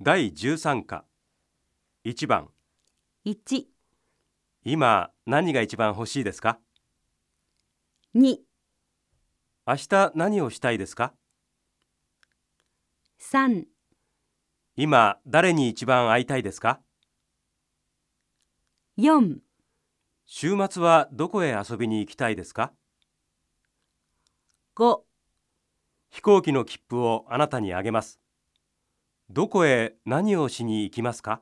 第13課。1番。1、今何が一番欲しいですか？2、明日何をしたいですか？3、今誰に一番会いたいですか？4、週末はどこへ遊びに行きたいですか？5飛行機の切符をあなたにあげますどこへ何をしに行きますか？